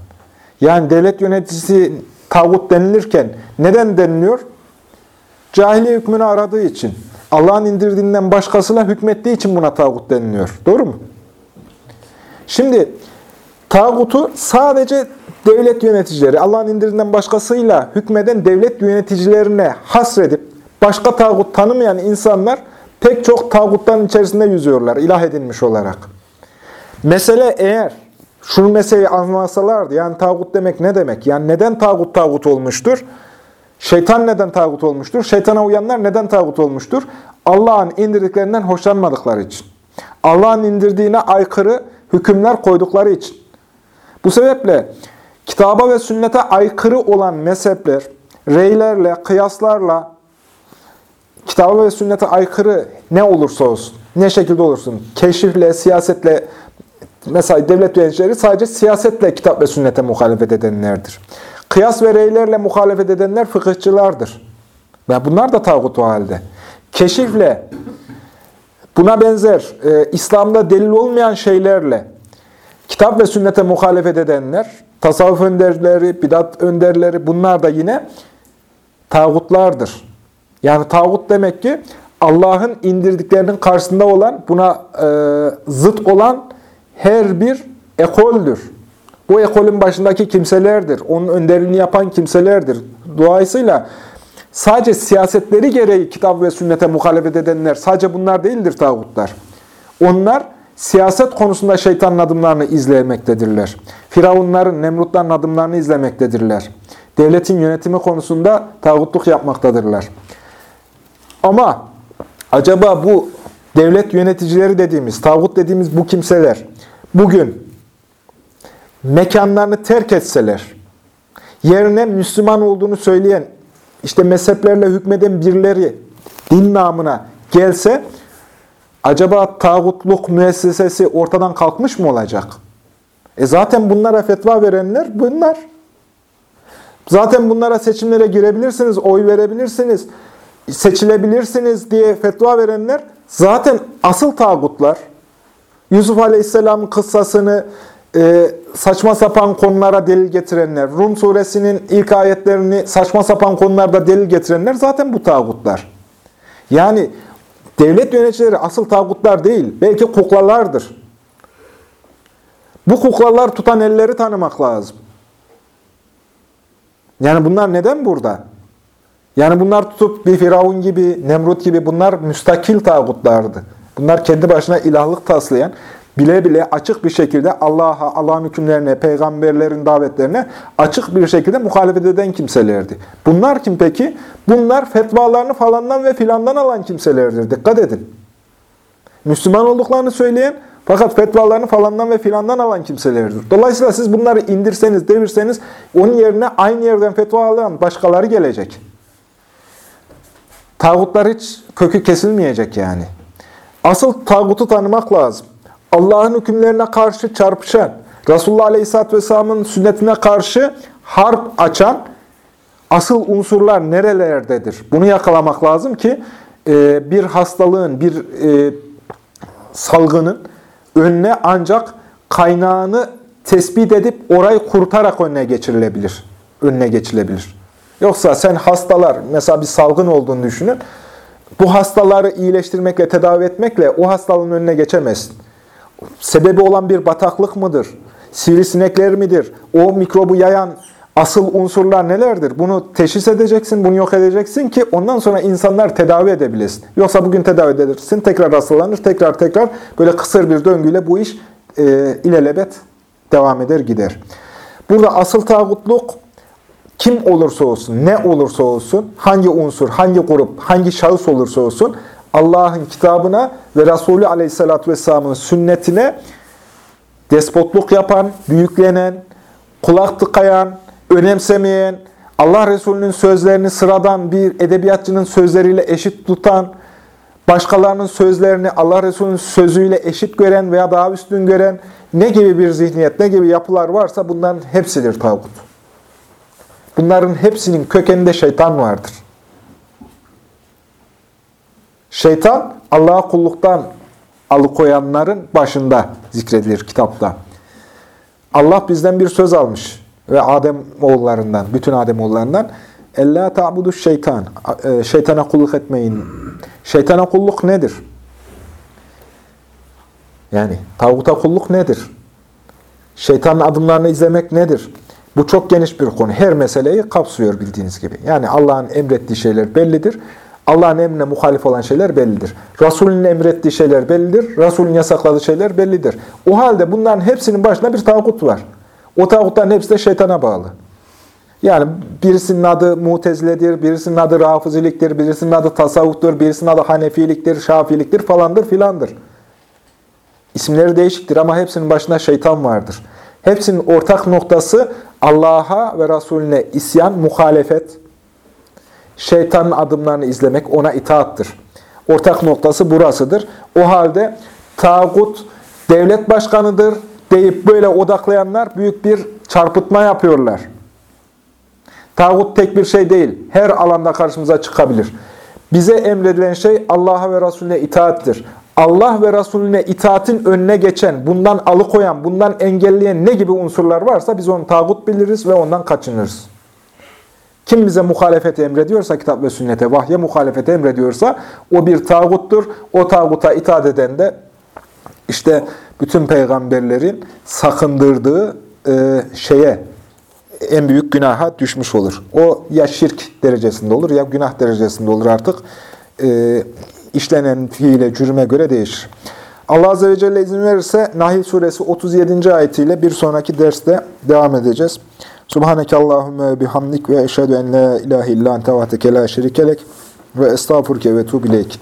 Yani devlet yöneticisi tağut denilirken neden deniliyor? Cahiliye hükmünü aradığı için. Allah'ın indirdiğinden başkasıyla hükmettiği için buna tağut deniliyor. Doğru mu? Şimdi tağutu sadece devlet yöneticileri, Allah'ın indirdiğinden başkasıyla hükmeden devlet yöneticilerine hasredip başka tağut tanımayan insanlar pek çok tağutların içerisinde yüzüyorlar, ilah edilmiş olarak. Mesele eğer şunu meseleyi anlasalardı, yani tağut demek ne demek? Yani neden tağut tağut olmuştur? Şeytan neden tağut olmuştur? Şeytana uyanlar neden tağut olmuştur? Allah'ın indirdiklerinden hoşlanmadıkları için. Allah'ın indirdiğine aykırı hükümler koydukları için. Bu sebeple kitaba ve sünnete aykırı olan mezhepler, reylerle, kıyaslarla, kitaba ve sünnete aykırı ne olursa olsun, ne şekilde olursun, keşifle, siyasetle, mesela devlet yöneticileri sadece siyasetle kitap ve sünnete muhalefet edenlerdir. Kıyas ve reylerle muhalefet edenler fıkıhçılardır. Ve bunlar da tağut o halde. Keşifle, buna benzer e, İslam'da delil olmayan şeylerle kitap ve sünnete muhalefet edenler, tasavvuf önderleri, bidat önderleri bunlar da yine tağutlardır. Yani tağut demek ki Allah'ın indirdiklerinin karşısında olan, buna e, zıt olan her bir ekoldür. Bu ekolün başındaki kimselerdir. Onun önderini yapan kimselerdir. Dolayısıyla sadece siyasetleri gereği kitap ve sünnete muhalefet edenler, sadece bunlar değildir tağutlar. Onlar siyaset konusunda şeytanın adımlarını izlemektedirler. Firavunların, Nemrutların adımlarını izlemektedirler. Devletin yönetimi konusunda tağutluk yapmaktadırlar. Ama acaba bu devlet yöneticileri dediğimiz, tağut dediğimiz bu kimseler bugün mekanlarını terk etseler, yerine Müslüman olduğunu söyleyen, işte mezheplerle hükmeden birileri din namına gelse, acaba tağutluk müessesesi ortadan kalkmış mı olacak? E zaten bunlara fetva verenler bunlar. Zaten bunlara seçimlere girebilirsiniz, oy verebilirsiniz, seçilebilirsiniz diye fetva verenler zaten asıl tağutlar. Yusuf Aleyhisselam'ın kıssasını e, saçma sapan konulara delil getirenler, Rum suresinin ilk ayetlerini saçma sapan konularda delil getirenler zaten bu tağutlar. Yani devlet yöneticileri asıl tağutlar değil, belki kuklalardır. Bu kuklalar tutan elleri tanımak lazım. Yani bunlar neden burada? Yani bunlar tutup bir Firavun gibi, Nemrut gibi bunlar müstakil tağutlardı. Bunlar kendi başına ilahlık taslayan, bile bile açık bir şekilde Allah'a, Allah'ın hükümlerine, peygamberlerin davetlerine açık bir şekilde muhalefet eden kimselerdi. Bunlar kim peki? Bunlar fetvalarını falandan ve filandan alan kimselerdir. Dikkat edin. Müslüman olduklarını söyleyen fakat fetvalarını falandan ve filandan alan kimselerdir. Dolayısıyla siz bunları indirseniz, devirseniz onun yerine aynı yerden fetva alan başkaları gelecek. Tağutlar hiç kökü kesilmeyecek yani. Asıl tağutu tanımak lazım. Allah'ın hükümlerine karşı çarpışan, Resulullah Aleyhisselatü Vesselam'ın sünnetine karşı harp açan asıl unsurlar nerelerdedir? Bunu yakalamak lazım ki e, bir hastalığın, bir e, salgının önüne ancak kaynağını tespit edip orayı kurtarak önüne geçirilebilir. Önüne geçilebilir. Yoksa sen hastalar, mesela bir salgın olduğunu düşünün. Bu hastaları iyileştirmekle, tedavi etmekle o hastalığın önüne geçemezsin. Sebebi olan bir bataklık mıdır? Sivrisinekler midir? O mikrobu yayan asıl unsurlar nelerdir? Bunu teşhis edeceksin, bunu yok edeceksin ki ondan sonra insanlar tedavi edebilesin. Yoksa bugün tedavi edilirsin, tekrar hastalanır, tekrar tekrar böyle kısır bir döngüyle bu iş e, ilelebet devam eder gider. Burada asıl tağutluk kim olursa olsun, ne olursa olsun, hangi unsur, hangi grup, hangi şahıs olursa olsun Allah'ın kitabına ve Resulü Aleyhisselatü Vesselam'ın sünnetine despotluk yapan, büyüklenen, kulak tıkayan, önemsemeyen, Allah Resulü'nün sözlerini sıradan bir edebiyatçının sözleriyle eşit tutan, başkalarının sözlerini Allah Resulü'nün sözüyle eşit gören veya daha üstün gören ne gibi bir zihniyet, ne gibi yapılar varsa bunların hepsidir tağut. Bunların hepsinin kökeninde şeytan vardır. Şeytan Allah'a kulluktan alıkoyanların başında zikredilir kitapta. Allah bizden bir söz almış ve Adem oğullarından, bütün Adem oğullarından Ella ta'budu şeytan. E, şeytana kulluk etmeyin. Şeytana kulluk nedir? Yani tağuta kulluk nedir? Şeytanın adımlarını izlemek nedir? Bu çok geniş bir konu. Her meseleyi kapsıyor bildiğiniz gibi. Yani Allah'ın emrettiği şeyler bellidir. Allah'ın emrine muhalif olan şeyler bellidir. Resulünün emrettiği şeyler bellidir. Resulün yasakladığı şeyler bellidir. O halde bunların hepsinin başında bir tağut var. O tağutların hepsi de şeytana bağlı. Yani birisinin adı muteziledir, birisinin adı rafiziliktir, birisinin adı tasavvuftur, birisinin adı hanefiliktir, şafiliktir falandır filandır. İsimleri değişiktir ama hepsinin başında şeytan vardır. Hepsinin ortak noktası Allah'a ve Resulüne isyan, muhalefet, şeytanın adımlarını izlemek, ona itaattır. Ortak noktası burasıdır. O halde tağut devlet başkanıdır deyip böyle odaklayanlar büyük bir çarpıtma yapıyorlar. Tağut tek bir şey değil. Her alanda karşımıza çıkabilir. Bize emredilen şey Allah'a ve Resulüne itaattir. Allah ve Resulüne itaatin önüne geçen, bundan alıkoyan, bundan engelleyen ne gibi unsurlar varsa biz onu tağut biliriz ve ondan kaçınırız. Kim bize muhalefet emrediyorsa, kitap ve sünnete, vahye muhalefet emrediyorsa o bir tağuttur. O tağuta itaat eden de işte bütün peygamberlerin sakındırdığı e, şeye, en büyük günaha düşmüş olur. O ya şirk derecesinde olur ya günah derecesinde olur artık. E, işlenen fiile, cürüme göre değişir. Allah Azze ve Celle izin verirse Nahil suresi 37. ayetiyle bir sonraki derste devam edeceğiz. Subhaneke Allahümme bihamdik ve eşhedü en la ilahe illa ente ve estağfurke ve tuğbileyk.